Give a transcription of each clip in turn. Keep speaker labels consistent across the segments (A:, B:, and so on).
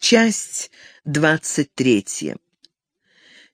A: Часть двадцать третья.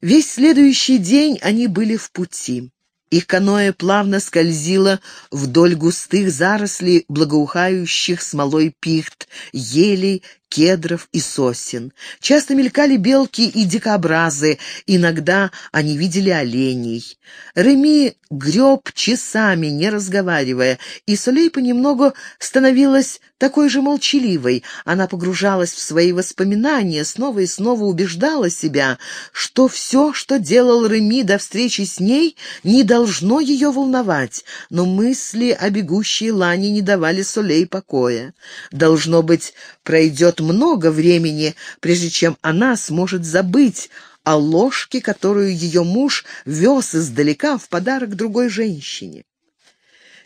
A: Весь следующий день они были в пути. Их каноэ плавно скользило вдоль густых зарослей благоухающих смолой пихт, елей, кедров и сосен. Часто мелькали белки и дикобразы, иногда они видели оленей. Реми греб часами, не разговаривая, и Солей понемногу становилась такой же молчаливой. Она погружалась в свои воспоминания, снова и снова убеждала себя, что все, что делал Реми до встречи с ней, не должно ее волновать, но мысли о бегущей Лане не давали Солей покоя. Должно быть, пройдет много времени, прежде чем она сможет забыть о ложке, которую ее муж вез издалека в подарок другой женщине.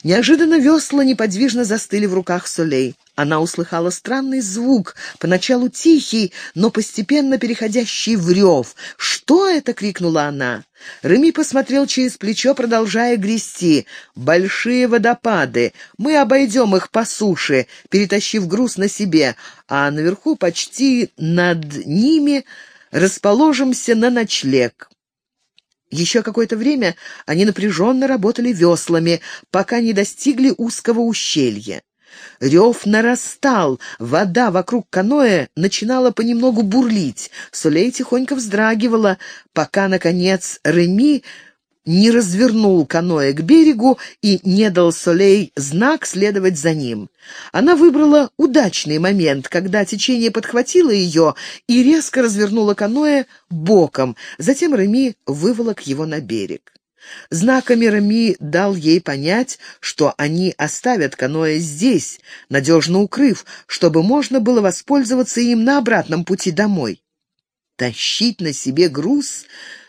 A: Неожиданно весла неподвижно застыли в руках Солей. Она услыхала странный звук, поначалу тихий, но постепенно переходящий в рев. «Что это?» — крикнула она. Реми посмотрел через плечо, продолжая грести. «Большие водопады. Мы обойдем их по суше, перетащив груз на себе, а наверху, почти над ними, расположимся на ночлег». Еще какое-то время они напряженно работали веслами, пока не достигли узкого ущелья. Рев нарастал, вода вокруг каноэ начинала понемногу бурлить. Сулей тихонько вздрагивала, пока, наконец, Реми не развернул каноэ к берегу и не дал Солей знак следовать за ним. Она выбрала удачный момент, когда течение подхватило ее и резко развернуло каноэ боком, затем Реми выволок его на берег. Знаками Рами дал ей понять, что они оставят каноэ здесь, надежно укрыв, чтобы можно было воспользоваться им на обратном пути домой. Тащить на себе груз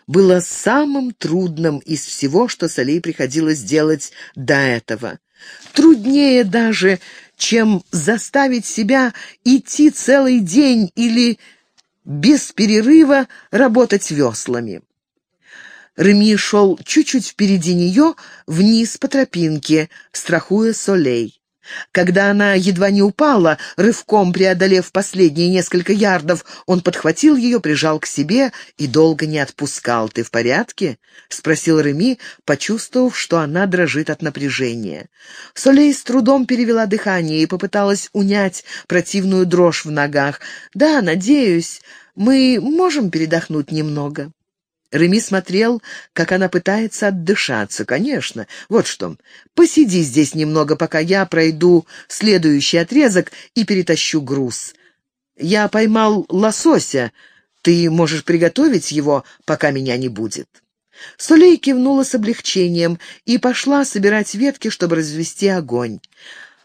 A: было самым трудным из всего, что Салей приходилось делать до этого. Труднее даже, чем заставить себя идти целый день или без перерыва работать веслами. Реми шел чуть-чуть впереди нее, вниз по тропинке, страхуя Солей. Когда она едва не упала, рывком преодолев последние несколько ярдов, он подхватил ее, прижал к себе и долго не отпускал. «Ты в порядке?» — спросил Реми, почувствовав, что она дрожит от напряжения. Солей с трудом перевела дыхание и попыталась унять противную дрожь в ногах. «Да, надеюсь, мы можем передохнуть немного». Реми смотрел, как она пытается отдышаться. «Конечно. Вот что. Посиди здесь немного, пока я пройду следующий отрезок и перетащу груз. Я поймал лосося. Ты можешь приготовить его, пока меня не будет». Солей кивнула с облегчением и пошла собирать ветки, чтобы развести огонь.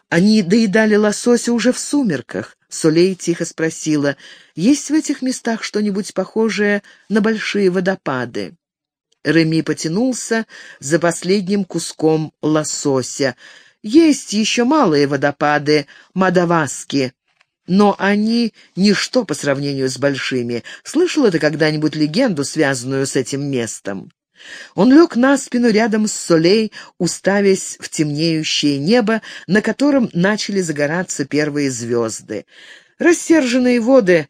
A: Они доедали лосося уже в сумерках. Солей тихо спросила, есть в этих местах что-нибудь похожее на большие водопады? Реми потянулся за последним куском лосося. Есть еще малые водопады, Мадаваски, но они ничто по сравнению с большими. Слышала ты когда-нибудь легенду, связанную с этим местом? Он лег на спину рядом с Солей, уставясь в темнеющее небо, на котором начали загораться первые звезды. Рассерженные воды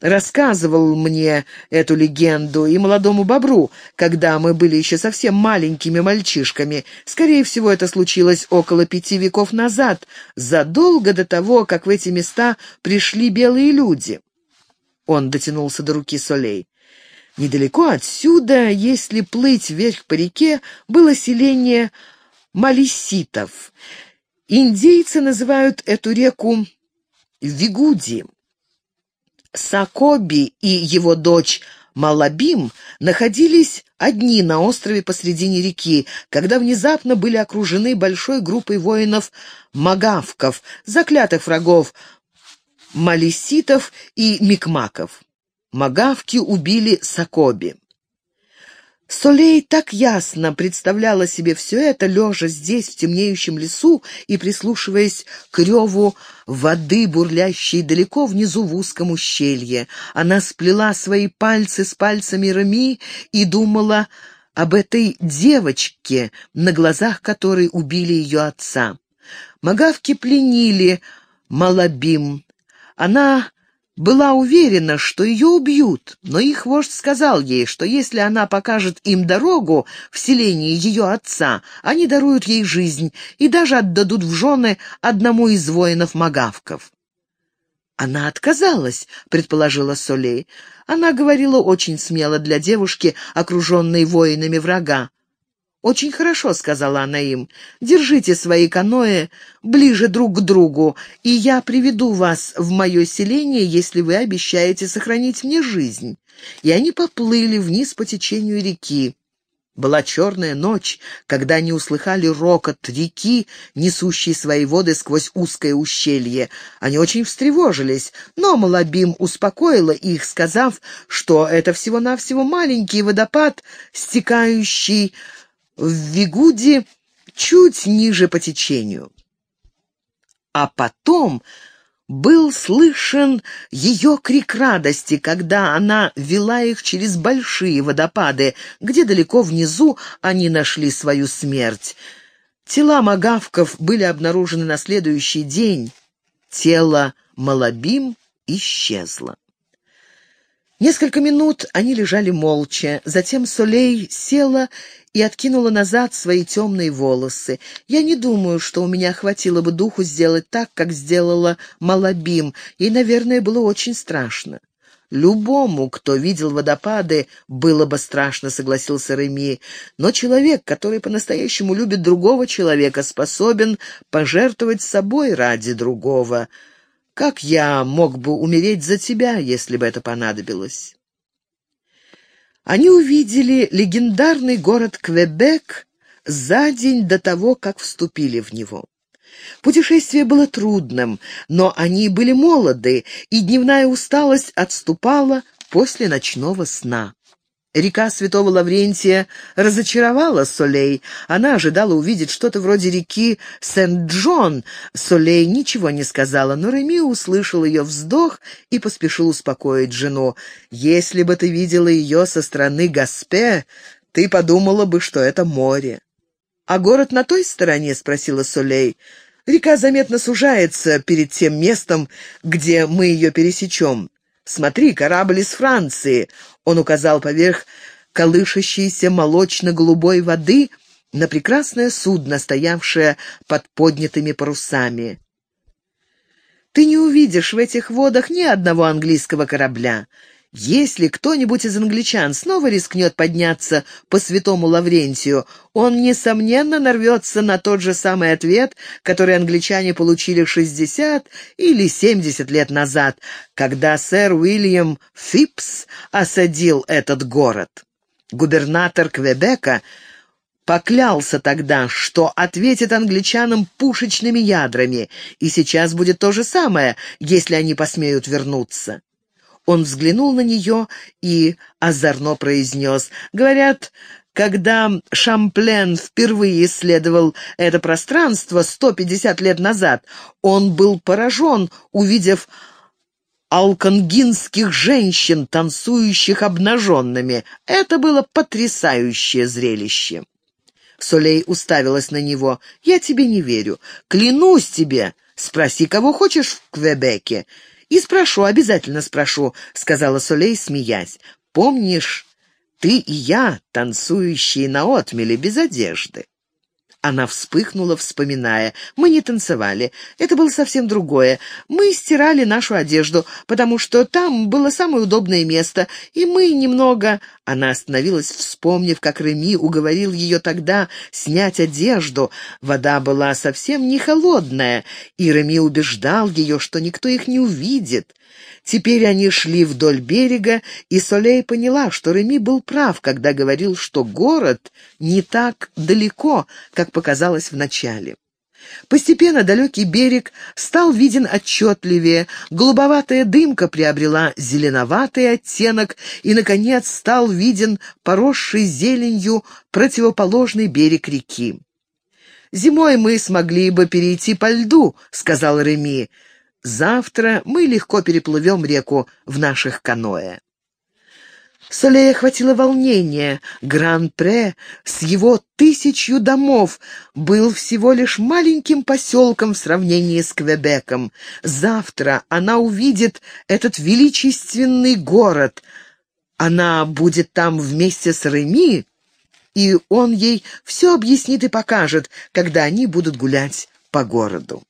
A: рассказывал мне эту легенду и молодому бобру, когда мы были еще совсем маленькими мальчишками. Скорее всего, это случилось около пяти веков назад, задолго до того, как в эти места пришли белые люди. Он дотянулся до руки Солей. Недалеко отсюда, если плыть вверх по реке, было селение Малиситов. Индейцы называют эту реку Вигуди. Сакоби и его дочь Малабим находились одни на острове посредине реки, когда внезапно были окружены большой группой воинов-магавков, заклятых врагов малиситов и микмаков. Магавки убили Сакоби. Солей так ясно представляла себе все это, лежа здесь, в темнеющем лесу, и прислушиваясь к реву воды, бурлящей далеко внизу в узком ущелье. Она сплела свои пальцы с пальцами Рами и думала об этой девочке, на глазах которой убили ее отца. Магавки пленили Малабим. Она была уверена, что ее убьют, но их вождь сказал ей, что если она покажет им дорогу в селении ее отца, они даруют ей жизнь и даже отдадут в жены одному из воинов-магавков. «Она отказалась», — предположила Солей. Она говорила очень смело для девушки, окруженной воинами врага. «Очень хорошо», — сказала она им. «Держите свои каноэ ближе друг к другу, и я приведу вас в мое селение, если вы обещаете сохранить мне жизнь». И они поплыли вниз по течению реки. Была черная ночь, когда они услыхали рокот реки, несущей свои воды сквозь узкое ущелье. Они очень встревожились, но Малабим успокоила их, сказав, что это всего-навсего маленький водопад, стекающий в Вигуде чуть ниже по течению. А потом был слышен ее крик радости, когда она вела их через большие водопады, где далеко внизу они нашли свою смерть. Тела магавков были обнаружены на следующий день. Тело Малабим исчезло. Несколько минут они лежали молча, затем Солей села и откинула назад свои темные волосы. Я не думаю, что у меня хватило бы духу сделать так, как сделала Малабим. Ей, наверное, было очень страшно. «Любому, кто видел водопады, было бы страшно», — согласился Реми. «Но человек, который по-настоящему любит другого человека, способен пожертвовать собой ради другого. Как я мог бы умереть за тебя, если бы это понадобилось?» Они увидели легендарный город Квебек за день до того, как вступили в него. Путешествие было трудным, но они были молоды, и дневная усталость отступала после ночного сна. Река Святого Лаврентия разочаровала Солей. Она ожидала увидеть что-то вроде реки Сент-Джон. Солей ничего не сказала, но Реми услышал ее вздох и поспешил успокоить жену. «Если бы ты видела ее со стороны Гаспе, ты подумала бы, что это море». «А город на той стороне?» — спросила Солей. «Река заметно сужается перед тем местом, где мы ее пересечем. Смотри, корабль из Франции. Он указал поверх колышащейся молочно-голубой воды на прекрасное судно, стоявшее под поднятыми парусами. Ты не увидишь в этих водах ни одного английского корабля. Если кто-нибудь из англичан снова рискнет подняться по святому Лаврентию, он, несомненно, нарвется на тот же самый ответ, который англичане получили 60 или 70 лет назад, когда сэр Уильям Фипс осадил этот город. Губернатор Квебека поклялся тогда, что ответит англичанам пушечными ядрами, и сейчас будет то же самое, если они посмеют вернуться. Он взглянул на нее и озорно произнес. «Говорят, когда Шамплен впервые исследовал это пространство 150 лет назад, он был поражен, увидев алконгинских женщин, танцующих обнаженными. Это было потрясающее зрелище. Солей уставилась на него. «Я тебе не верю. Клянусь тебе. Спроси, кого хочешь в Квебеке. «И спрошу, обязательно спрошу», — сказала Солей, смеясь. «Помнишь, ты и я, танцующие на отмеле без одежды?» Она вспыхнула, вспоминая. «Мы не танцевали. Это было совсем другое. Мы стирали нашу одежду, потому что там было самое удобное место, и мы немного...» Она остановилась, вспомнив, как Реми уговорил ее тогда снять одежду. Вода была совсем не холодная, и Реми убеждал ее, что никто их не увидит. Теперь они шли вдоль берега, и Солей поняла, что Реми был прав, когда говорил, что город не так далеко, как показалось вначале. Постепенно далекий берег стал виден отчетливее, голубоватая дымка приобрела зеленоватый оттенок, и, наконец, стал виден поросший зеленью противоположный берег реки. «Зимой мы смогли бы перейти по льду», — сказал Реми. Завтра мы легко переплывем реку в наших каноэ. Солея охватило волнение. Гран-Пре с его тысячью домов был всего лишь маленьким поселком в сравнении с Квебеком. Завтра она увидит этот величественный город. Она будет там вместе с Реми, и он ей все объяснит и покажет, когда они будут гулять по городу.